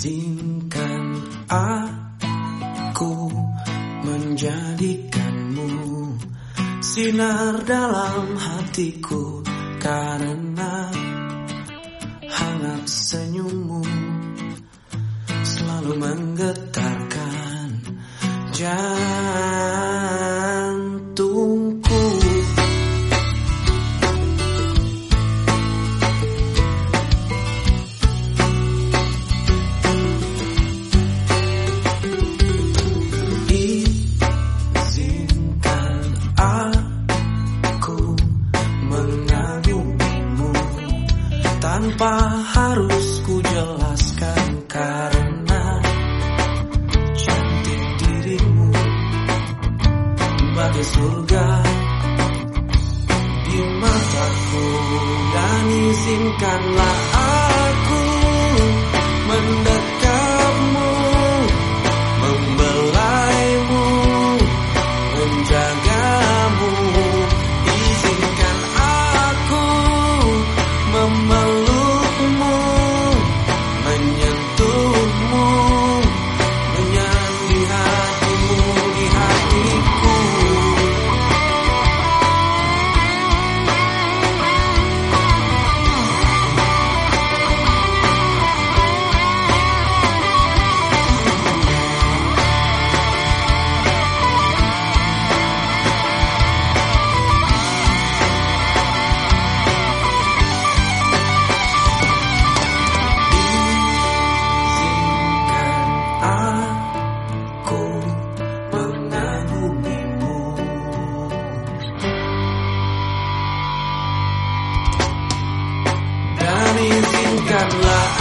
Izinkan aku menjadikanmu Sinar dalam hatiku Karena hangat senyummu Selalu menggetarkan jantungku Tanpa harus ku jelaskan karena cantik dirimu Bagai surga di mataku Dan izinkanlah aku mendekapmu izinkanlah